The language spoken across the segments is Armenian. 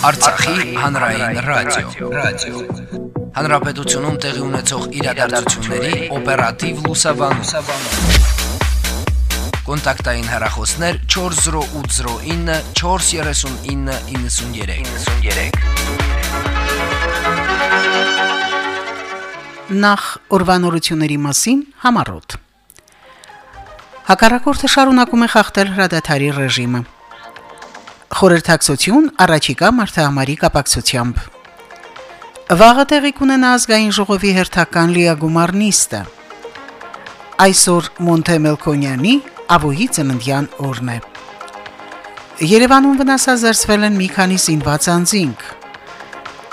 Արցախի հանրային ռադիո, ռադիո։ Հանրապետությունում տեղի ունեցող իրադարձությունների օպերատիվ լուսաբանում։ Կոնտակտային հեռախոսներ 40809 43993։ 93։ Նախ ուրվանորությունների մասին համառոտ։ Հակառակորդը շարունակում է խախտել հրադադարի ռեժիմը։ Խորհրդակցություն առաջիկա մարտահամարի կապակցությամբ։ Վաղը տեղի կունենա ազգային ժողովի հերթական լիագումար նիստը։ Այսօր Մոնթե Մելքոնյանի ավոյի ծննդյան օրն է։ Երևանում վնասազերծվել են մի քանի զինված անձինք։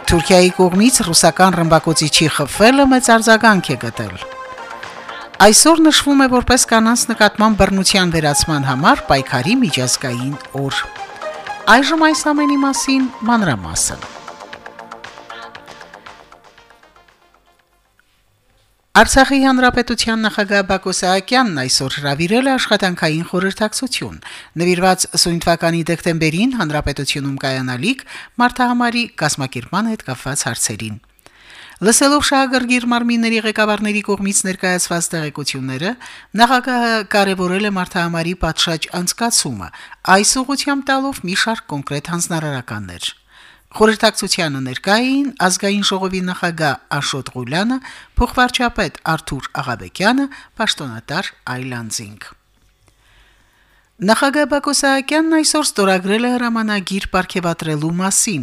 Թուրքիայի կողմից ռուսական ռմբակոծիչի խփվելը մեծ արձագանք է գտել։ Այսօր նշվում է որպես կանանց նկատմամբ բռնության վերացման համար պայքարի միջազգային օր։ Այժմ այս ամենի մասին մանրամասն։ Արցախի հանրապետության նախագահ Բակո Սահակյանն այսօր հրավիրել է աշխատանքային խորհրդակցություն, նվիրված սույն թվականի դեկտեմբերին հանրապետությունում կայանալիք մարտահամարի կազմակերպման հետ կապված հարցերին։ Լսելով շահագրգիռ մարմինների ղեկավարների կողմից ներկայացված տեղեկությունները, նախագահը կարևորել է մարտահամարի պատշաճ անցկացումը, այս ուղղությամբ տալով մի շարք կոնկրետ հանձնարարականներ։ Խորհրդակցությանը ներկա էին ազգային ժողովի նախագահ Աշոտ Ղուլյանը, փոխվարչապետ Արթուր Աղաբեկյանը, պաշտոնատար Այլանդզինգ։ Նախագահ Բակո Սահակյանն այսօր ստորագրել է հրամանագիր ապարգևատրելու մասին։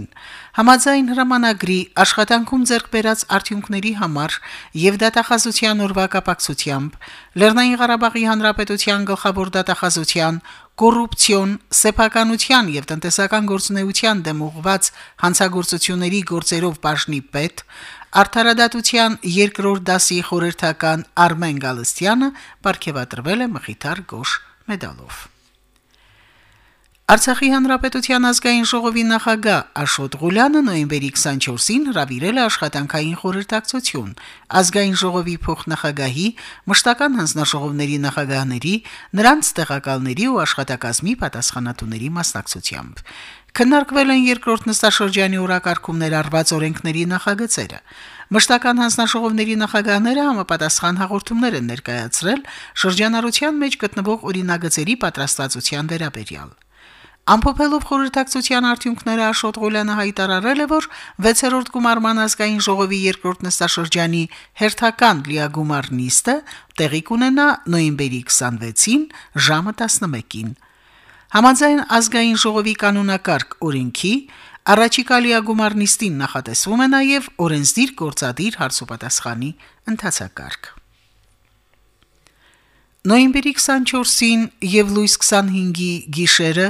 Համաձայն հրամանագրի աշխատանքում ձեռք բերած արդյունքների համար եւ դատախազության օրվա կապակցությամբ Լեռնային Ղարաբաղի Հանրապետության գլխավոր դատախազության կոռուպցիոն, սեփականության եւ տնտեսական գործունեության դեմ ուղղված հանցագործությունների գործերով բաժնի պետ Արդարադատության երկրորդ դասի խորհրդական Արմեն Գալստյանը ապարգևատրվել է Մխիթար Գոշ մեդալով։ Արցախի հանրապետության ազգային ժողովի նախագահ Աշոտ Ղուլյանը նոյեմբերի 24-ին հրավիրել է աշխատանքային խորհրդակցություն ազգային ժողովի փոխնախագահի, մշտական հանձնաժողովների նախագահների, նրանց տեղակալների ու աշխատակազմի պատասխանատուների մասնակցությամբ։ Քննարկվել են երկրորդ նստաշրջանի օրակարգում ներառված օրենքների նախագծերը։ Մշտական հանձնաժողովների նախագահները համապատասխան հաղորդումներ են ներկայացրել շրջանառության մեջ գտնվող օրինագծերի պատրաստվածության վերաբերյալ։ Ամփոփելով խորհրդակցության արդյունքները Աշոտ Ղուլյանը հայտարարել է, որ 6-րդ գումարման ազգային ժողովի երկրորդ նստաշրջանի հերթական լիագումար նիստը տեղի կունենա նոյեմբերի 26-ին ժամը 11-ին։ Համաձայն ազգային ժողովի կանոնակարգ օրենքի առաջիկա լիագումար նիստին նախատեսվում է նաև օրենսդիր գործադիր հարցոպատասխանի ընթացակարգ։ Նոյեմբերի 24-ին եւ լույս 25-ի գիշերը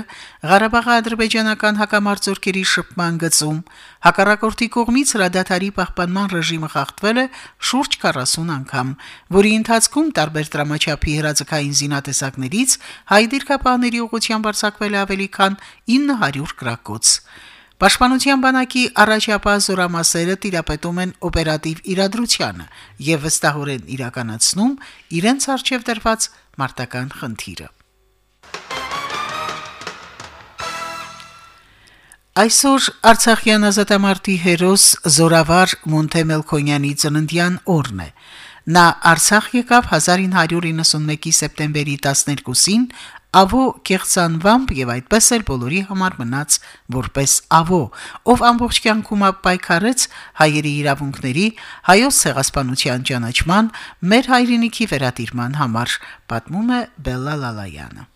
Ղարաբաղի ադրբեջանական հակամարտությունների շփման գծում հակառակորդի կողմից հրադադարի պահպանման ռեժիմը խախտվել է շուրջ 40 անգամ, որի ընթացքում տարբեր դրամաչափի հրաձգային զինատեսակներից հայ դիրքապահների ուղղությամբ արձակվել է ավելի քան 900 գրակոց։ Պաշտպանության բանակի առաջապահ զորամասերը տիրապետում են օպերատիվ իրադրությանը եւ վստահորեն իրականացնում իրենց արժեվ դրված մարտական խնդիրը։ Այսօր Արցախյան ազատամարտի հերոս Զորավար Մոնտեմելքոնյանի ծննդյան օրն է։ Նա Արցախ եկավ 1991-ի սեպտեմբերի 12-ին Ավո կեղծանվամբ եւ այդպես էլ բոլորի համար մնաց որպես Ավո, ով ամբողջ կյանքում պայքարեց հայերի իրավունքների, հայոց ցեղասպանության ճանաչման, մեր հայրենիքի վերատիրման համար, պատմում է Բելլա Լալայանը։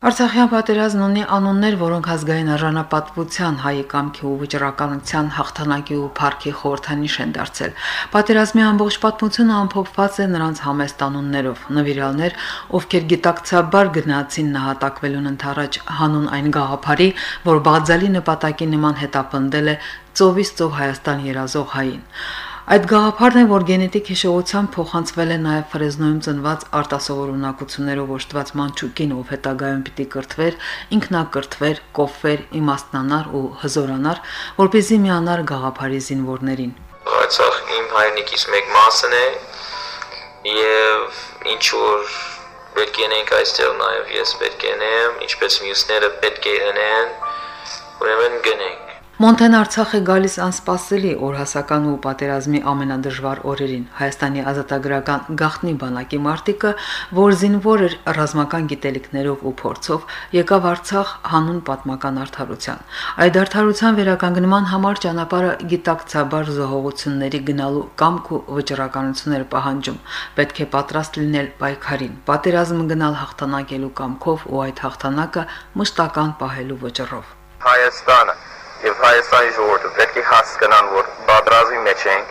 Արցախյան պատերազմն ունի անուններ, որոնք ազգային արժանապատվության, հայի կամքի ու վճռականության հաղթանակի ու փառքի խորհրդանիշ են դարձել։ Պատերազմի ամբողջ պատմությունը ամփոփված է նրանց համեստ անուններով՝ նվիրալներ, ովքեր գիտակցաբար գնացին նահատակվելուն ընթരാճ հանուն այն գաղափարի, որ բաղձալի նպատակի նման հետապնդել է ծովից ծով Հայաստան երազող հային։ Այդ գաղափարն է, որ գենետիկ հիշողությամբ փոխանցվել է նաև Ֆրեզնոյում ծնված արտասովոր ունակություններով օժտված մանչուկին, ով հետագայում պիտի կրթվեր, ինքնակրթվեր, կոփվեր, իմաստնանար ու հզորանար, որպեսզի միանար գաղափարի զինվորներին։ Արցախ իմ հայրենիքից մեկ մասն է եւ ինչ որ պետք է ենք այստեղ նաև ես պետք եմ, ինչպես մյուսները պետք է ունեն, ուրեմն գնենք Մոնտեն Արցախ է գալիս անսպասելի օրհասական ու պատերազմի ամենադժվար օրերին։ Հայաստանի ազատագրական գաղտնի բանակի մարտիկը, որ զինվոր էր ռազմական գիտելիքներով ու փորձով, եկավ Արցախ հանուն պատմական արդարության։ Այդ արդարության վերականգնման համար ճանապարհը գիտակցաբար զոհողությունների գնալու կամք ու վճռականություններ պահանջում։ Պետք է պատրաստ լինել պայքարին, պատերազմ գնալ հաղթանակելու կամքով ու այդ հաղթանակը մշտական պահելու վճռով։ Հայաստանը եւ Հայաստանի ժողովուրդը պետք է հասկանան, որ բادرազի մեջ ենք,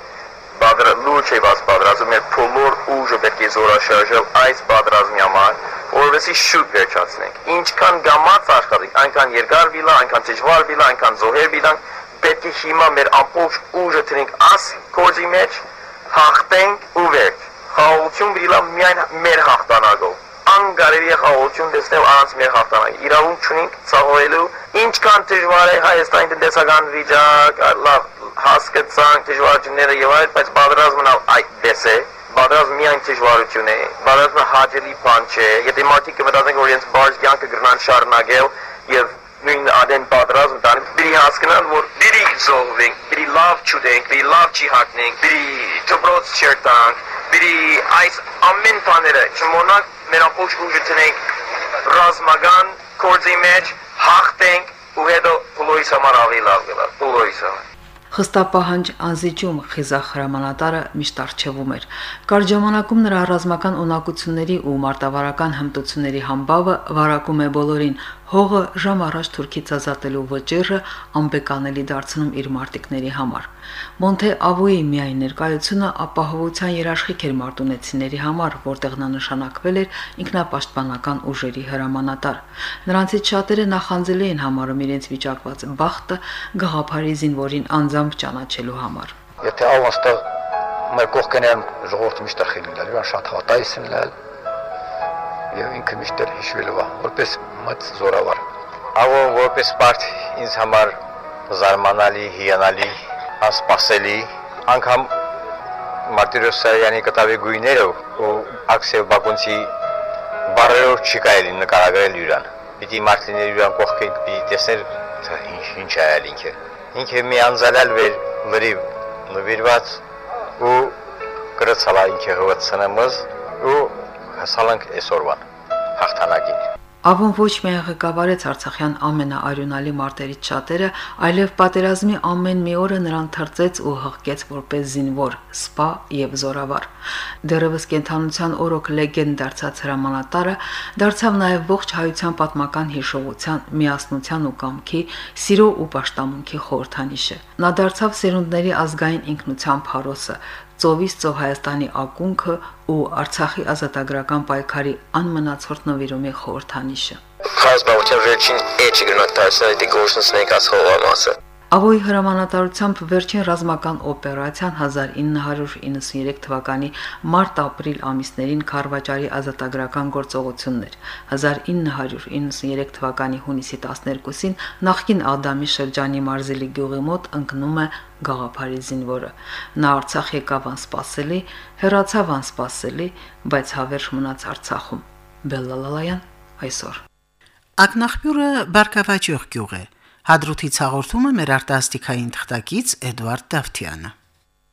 բادر լուրջ եւս բادرազում մեր փոլոր ուժը պետք է զորաշարժել այս բادرազմի համար, որովհետեւ շուտ վերջացնենք։ Ինչքան գամած աշխատենք, այնքան երկար վիլա, այնքան դժվար վիլա, այնքան զոհեր վիլան, պետք է հիմա մեր ամբողջ ուժը տնենք աս կոզի մեջ, հաղթենք ու վերջ խաղաղություն գրիլա միայն մեր հաղթանակով։ Անգարելի է խաղաղություն տեսնել առանց մեր հաղթանակի։ Իրավունք չունենք ցավալելու ինչքան դժվար է Հայաստանի տնտեսական վիճակ, լավ հասկացանք դժվարությունները եւ այլ, բայց պատրաստվում այդպես է պատրաստ միայն դժվարություն է, պատրաստը հաջելի բան չէ, եթե դե մարդիկ կվտածենք, որ իրենց բարջ կյանքը գրնան շարունակել եւ նույն ադեն պատրաստ դան, պիտի հասկանան, որ պիտի զոհվենք, պիտի լավ ճուդենք, պիտի լավ չհակնենք, պիտի դպրոց չերտանք, պիտի այս ամեն բաները չմոնանք, մեր ապոչ ուժը տնենք ռազմական կորձի մեջ, հաղթենք ու հետո բոլորիս համար ավելի լավ գնալ բոլորիս համար Խստապահանջ անզիջում խիզախ հրամանատարը միշտ արժևում էր։ Կար ժամանակում նրա ռազմական ունակությունների ու մարտավարական հմտությունների համբավը վարակում է բոլորին, հողը ժամ առաջ թուրքից ազատելու վճիռը անբեկանելի դարձնում իր մարտիկների համար։ Մոնթե Ավուի միայն ներկայությունը ապահովության երաշխիք էր մարտունեցիների համար, որտեղ նա նշանակվել էր ինքնապաշտպանական ուժերի հրամանատար։ Նրանցից շատերը նախանձելի են համարում իրենց վիճակված բախտը գաղափարի զինվորին անձամբ ճանաչելու համար։ Եթե ավաստը մեր կողքերն ժողովուրդը միշտ խելին լալ, շատ հավատայից են լալ, եւ ինքը միշտ էլ հիշվելու է, որպես մած զորավար։ Աղո որպես բարդ ինձ համար զարմանալի, հիանալի, անսպասելի, անգամ Մարտիրոսյանի կտավի գույները ու Աքսել Բակունցի բարերով չի կարելի նկարագրել յուրան։ Պիտի Մարտիների յուրան կողքին պիտի տեսնել թե ինչ ինչ է ալ ինքը։ Ինքը մի անզալալ վեր լրիվ նվիրված ու գրծալա ինքը հվացնամыз ու հասալանք այսօրվան հաղթանակին։ Ավոն ոչ միայն ղեկավարեց Արցախյան ամենաարյունալի մարտերից շատերը, այլև պատերազմի ամեն մի օրը նրան թրծեց ու հղկեց որպես զինվոր, սպա եւ զորավար։ Դերևս կենթանության օրոք լեգենդ դարձած հրամանատարը դարձավ նաեւ ողջ հայության պատմական հիշողության, միասնության ու կամքի, սիրո ու պաշտամունքի խորհրդանիշը։ Նա դարձավ սերունդների ազգային ինքնության փարոսը, ծովից ծով Հայաստանի ակունքը ու Արցախի ազատագրական պայքարի անմնացորդ նվիրումի խորհրդանիշը։ Խաղաղության վերջին էջը գնահատել դարձնել դի գործունեության կասխողամասը։ Ավոյի հրամանատարությամբ վերջին ռազմական օպերացիան 1993 թվականի մարտ-ապրիլ ամիսներին Խարվաճարի ազատագրական գործողությունն էր։ 1993 թվականի հունիսի 12-ին նախկին Ադամի շրջանի Մարզելի գյուղի մոտ ընկնում է գաղափարի զինվորը։ Նա Արցախ եկավ անսպասելի, հեռացավ անսպասելի, բայց հավերժ մնաց Արցախում։ Բելլալալայան այսօր Ակնախբյուրը Բարգավաճյուղ գյուղ է։ Հադրութից հաղորդում է մեր արտասթիկային թղթակից Էդվարդ Դավթյանը։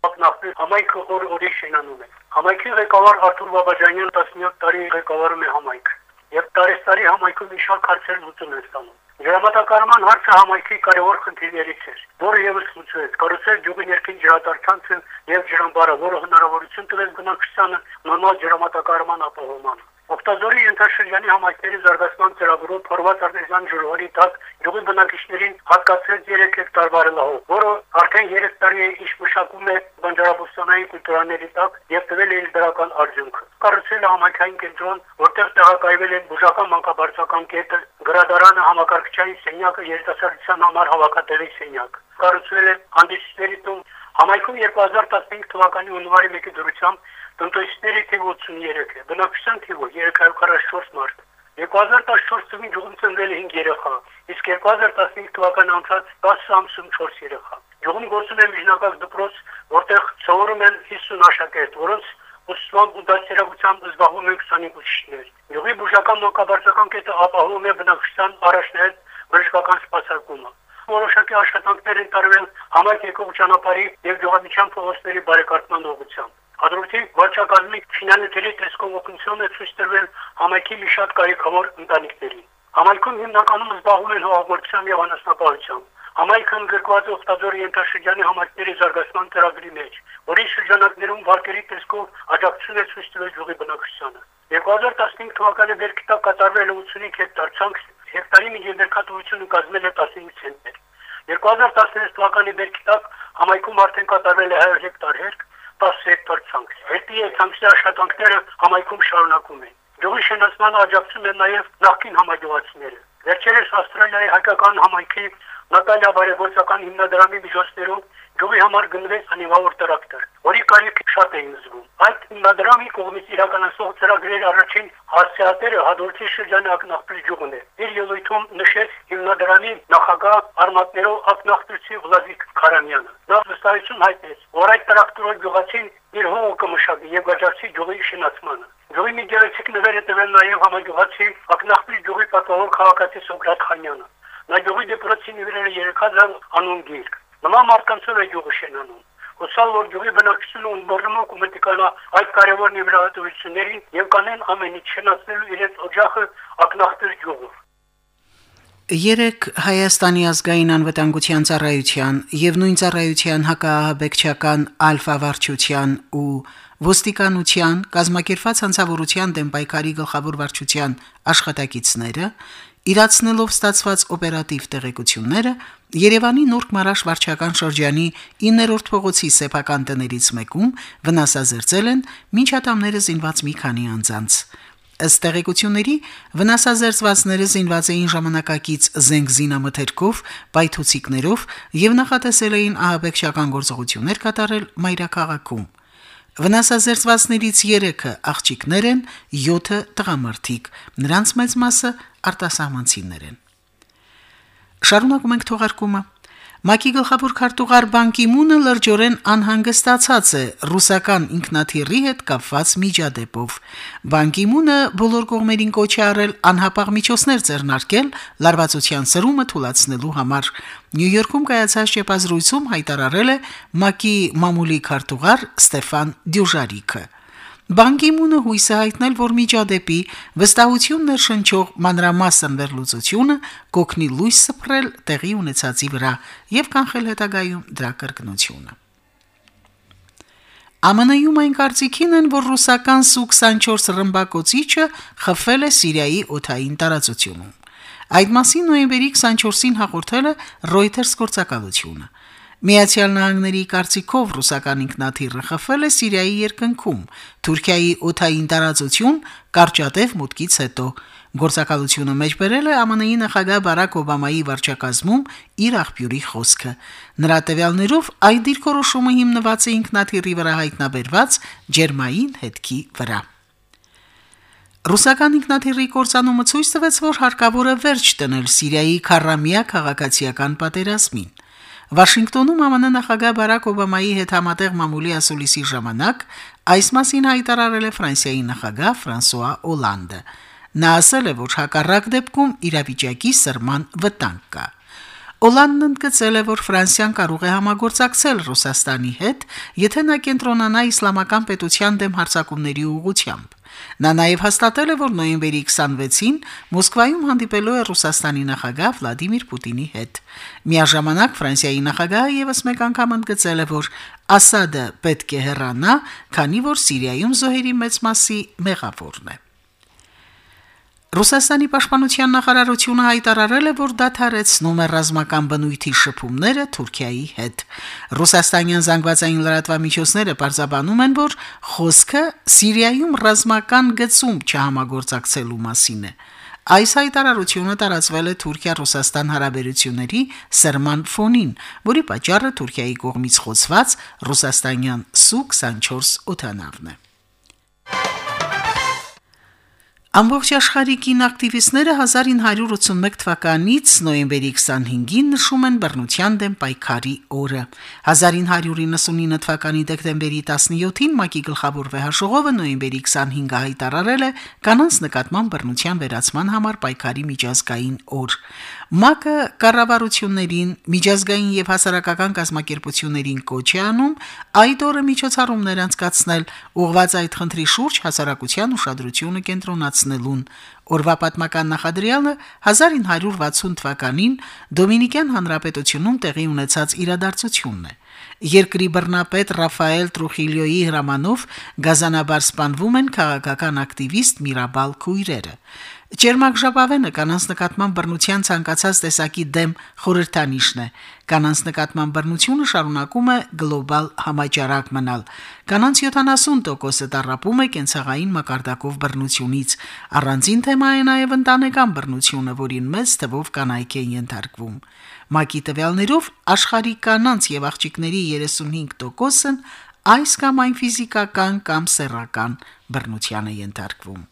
Ակնախբյուր համայնքը օր օրի շինանում է։ Համայնքի ղեկավար Արթուր Բաբաջանյան 17 տարի ղեկավարում է համայնք։ Եվ տարեստարի համայնքում մի շարք հարցեր լուծում են ստանում։ Ջրամատակարարման հարցը համայնքի կարևոր խնդիրներից էր, որը եւս լուծվեց։ Կառուցել ջուղի ներքին ջրատարածքը եւ ջրամբարը, որը հնարավորություն տվեց բնակչությանը նորմալ ջրամատակարարման ապահովմանը։ Օկտազորի ենթաշրջանի համայնքների զարգացման ծրագրով փորված արտեզյան ջրողի տակ յուղի բնակիչներին հատկացրեց 3 հեկտար վարելահող, որը արդեն 3 տարի է ինչ մշակում է բանջարաբոստանային կուլտուրաների տակ եւ տվել է դրական արդյունքը։ Կառուցել է համայնքային կենտրոն, որտեղ տեղակայվել են բուժական մանկաբարձական կետը, գրադարանը, համակարգչային սենյակը, երիտասարդության համար հավաքատեղի սենյակ։ Կառուցվել է հանդիսների տուն Համայնքում 2015 թվականի հունվարի 1-ի դրությամբ տնտեսների թիվը 83 է, բնակչության թիվը 344 մարդ։ 2014 թվականին գյուղում ծնվել է 5 երեխա, իսկ 2015 թվականին անցած 10 ամսում 4 երեխա։ Գյուղում գործում է միջնակարգ դպրոց, որտեղ սովորում են 50 աշակերտ, որոնց ուսման ու դասերակցությամբ զբաղվում են 25 ուսուցիչներ։ Գյուղի բուժական մանկաբարձական կետը ապահովում է բնակչության առաջնահերթ բժշկական սպասարկումը։ որոշակի աշխատանքներ են տարվել համայնք եկող ճանապարհի եւ գյուղամիջյան փողոցների բարեկարգման ուղղությամբ։ Հադրութի վարչակազմի ֆինանսերի տեսքով օգնություն է ցույց տրվել համայնքի մի շատ կարիքավոր ընտանիքներին։ Համայնքում հիմնականում զբաղվում են հողագործությամբ եւ անասնապահությամբ։ Համայնքն գրկված օգտագործի ենթաշրջանի համայնքների զարգացման ծրագրի մեջ, որի շրջանակներում վարկերի տեսքով աջակցություն է ցույց տվել յուղի բնակչությանը։ 2015 թվականի վերքիտա կատարվել 85 հեկտար ցանք, հեկտարի միջերկրատվությունը կազմել է 15 ցենտներ։ 2016 թվականի վերքիտակ համայնքում արդեն կատարվել է 100 հեկտար հերկ, 10 հեկտար ցանք։ Հետի ցանքի աշխատանքները համայնքում շարունակում են։ Գյուղի շենացմանը աջակցում են նաև նախկին համագյուղացիները։ Վերջերս Ավստրալիայի հայկական համայնքի Նատալիա բարեգործական հիմնադրամի միջոցներով գյուղի համար գնվեց անիվավոր տրակտոր, որի կարիք շատ էին զգում։ Այդ հիմնադրամի կողմից իրականացող ծրագրերի առաջին հասցեատերը հադորցի շրջանի ակնախպիր գյուղն է։ Իր ելույթում նշեց հիմնադրամի նախագահ արմատներով ակնախպիրցի Վլադիկ Խարամյանը։ Նա վստահություն հայտնեց, որ այդ տրակտորը գյուղացին իր հողը կմշակի եւ գաջարցի գյուղի շինացմանը։ Գյուղի մի գեղեցիկ նվեր է տվել նաև համագյուղացի ակնախպիր գյուղի պատվավոր քաղաքացի Սոկրատ Խանյանը։ Նա գյուղի դեպրոցի նվիրել է 3000 անուն գիրք։ Նման մարդկանցով է գյուղը շենանում։ Հուսալ որ գյուղի բնակչությունը ունբորում կոմետիկանա այդ կարևոր նվիրատվություններին եւ կանեն ամեն ինչ շնացնելու իրենց օջախը ակնախտիր գյուղով։ Երեք Հայաստանի ազգային անվտանգության ծառայության եւ նույն ծառայության հակահաբեկչական ալֆա վարչության ու ոստիկանության կազմակերպված հանցավորության դեմ պայքարի գլխավոր վարչության աշխատակիցները իրացնելով ստացված օպերատիվ տեղեկությունները Երևանի Նուրբ Մարաշ վարչական շրջանի 9-րդ փողոցի սեփական տներից մեկում վնասազերծել են միջատամները զինված մի քանի անձանց։ Ըստ տեղեկությունների վնասազերծվածները զինված էին ժամանակակից զենք զինամթերքով, պայթուցիկներով եւ նախատեսել էին ահաբեկչական գործողություններ կատարել Մայրաքաղաքում։ Վնասազերծվածներից 3-ը աղջիկներ են, 7-ը տղամարդիկ, նրանց մեծ մասը արտասահմանցիներ են։ Շարունակում ենք թողարկումը։ ՄԱԿ-ի գլխավոր քարտուղար Բանկիմունը լրջորեն անհանգստացած է ռուսական ինքնաթիռի հետ կապված միջադեպով։ Բանկիմունը բոլոր կողմերին կոչ է արել անհապաղ միջոցներ ձեռնարկել լարվածության սրումը թույլատնելու համար։ Նյու Յորքում կայացած շեփազրույցում հայտարարել է ՄԱԿ-ի մամուլի քարտուղար Ստեֆան Դյուժարիկը։ Բանկիմունը հույս է հայտնել, որ միջադեպի վստահություն ներշնչող մանրամասն վերլուծությունը կօգնի լույս սփռել տեղի ունեցածի վրա եւ կանխել հետագայում դրա կրկնությունը։ ԱՄՆ-ում այն կարծիքին են, որ ռուսական Su-24 ռմբակոծիչը խփվել է Սիրիայի օթային տարածությունում։ Այդ մասին նոյեմբերի 24-ին հաղորդել է Reuters գործակալությունը։ Միացյալ Նահանգների կարծիքով ռուսական ինքնաթիռը խփվել է Սիրիայի երկնքում, Թուրքիայի օթային տարածություն կարճատև մուտքից հետո։ Գործակալությունը մեջբերել է ԱՄՆ-ի նախագահ Բարակ Օբամայի վարչակազմում իր աղբյուրի խոսքը։ Նրա տվյալներով այդ դիրքորոշումը հիմնված է ինքնաթիռի վրա հայտնաբերված ջերմային հետքի վրա։ Ռուսական ինքնաթիռի կորցանումը ցույց տվեց, որ հարկավոր է վերջ տնել Սիրիայի քարամիա քաղաքացիական պատերազմին։ Վաշինգտոնում ԱՄՆ նախագահ Բարակ Օբամայի հետ համատեղ մամուլի ասուլիսի ժամանակ այս մասին հայտարարել է Ֆրանսիայի նախագահ Ֆրանսուଆ Օլանդը։ Նա ասել է, որ հակառակ դեպքում իրավիճակի սրման վտանգ կա։ Օլանդն ընդգծել է, որ Ֆրանսիան կարող է համագործակցել Ռուսաստանի հետ, եթե նա կենտրոնանա իսլամական պետության դեմ հարձակումների ուղղությամբ։ Նա նաև հաստատել է, որ նոյեմբերի 26-ին Մոսկվայում հանդիպելու է Ռուսաստանի նախագահ Վլադիմիր Պուտինի հետ։ Միաժամանակ Ֆրանսիայի նախագահը եւս մեկ անգամ ընդգծել է, որ Ասադը պետք է հեռանա, քանի որ Սիրիայում զոհերի մեծ մասի մեղավորն է։ Ռուսաստանի պաշտպանության նախարարությունը հայտարարել է, որ դադարեցնում է ռազմական բնույթի շփումները Թուրքիայի հետ։ Ռուսաստանյան զանգվածային լրատվամիջոցները պարզաբանում են, որ խոսքը Սիրիայում ռազմական գծում չհամագործակցելու մասին է։ Այս հայտարարությունը տարածվել է Թուրքիա-Ռուսաստան հարաբերությունների սրման ֆոնին, որի պատճառը Թուրքիայի կողմից խոցված ռուսաստանյան Su-24 օթանավն է։ Ամբողջ աշխարհի կին ակտիվիստները 1981 թվականից նոյեմբերի 25-ին նշում են բռնության դեմ պայքարի օրը։ 1999 թվականի դեկտեմբերի 17-ին ՄԱԿ-ի գլխավոր վեհաշողովը նոյեմբերի 25-ը հայտարարել է կանանց նկատմամբ բռնության վերացման համար պայքարի միջազգային օր։ ՄԱԿ-ը կառավարություններին, միջազգային եւ հասարակական կազմակերպություններին կոչ է անում այդ օրը միջոցառումներ անցկացնել, ուղղված այդ խնդրի շուրջ հասարակության ուշադրությունը կենտրոնացնելուն։ Օրվա պատմական նախադրյալը 1960 թվականին Դոմինիկյան Հանրապետությունում տեղի ունեցած իրադարձությունն է։ Երկրի բռնապետ Ռաֆայել Տրուխիլիոյի հրամանով գազանաբար սպանվում են քաղաքական ակտիվիստ Միրաբալ Քույրերը։ Ճերմակ ժապավենը կանանց նկատմամբ բռնության ցանկացած տեսակի դեմ խորհրդանիշն է։ Կանանց նկատմամբ բռնությունը շարունակում է գլոբալ համաճարակ մնալ։ Կանանց 70%-ը տարապում է կենցաղային մակարդակով բռնությունից։ Առանձին թեմա է նաև ընտանեկան բռնությունը, որին մեծ թվով կանայք են ենթարկվում։ ՄԱԿ-ի տվյալներով աշխարհի կանանց եւ աղջիկների 35%-ն այս կամ այն ֆիզիկական կամ սեռական բռնության է ենթարկվում։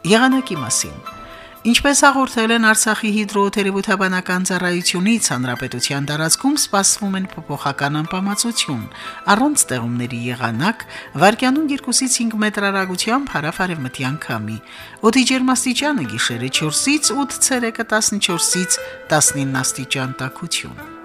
Եղանակի մասին. Ինչպես հաղորդել են Արցախի հիդրոթերապևտաբանական ծառայությունից, հանրապետության տարածքում սպասվում են փոփոխական անբավարարություն, առանց ձեղումների եղանակ, վարկյանում 2-ից 5 մետր հեռագությամբ հարավ-արևմտյան քամի։ Օդի ջերմաստիճանը գիշերը 4-ից 8 ցելսիուսը 14-ից 19 աստիճան տաքություն։